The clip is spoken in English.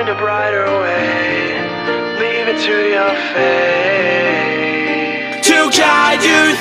find a brighter way. Leave it to your fate to guide you.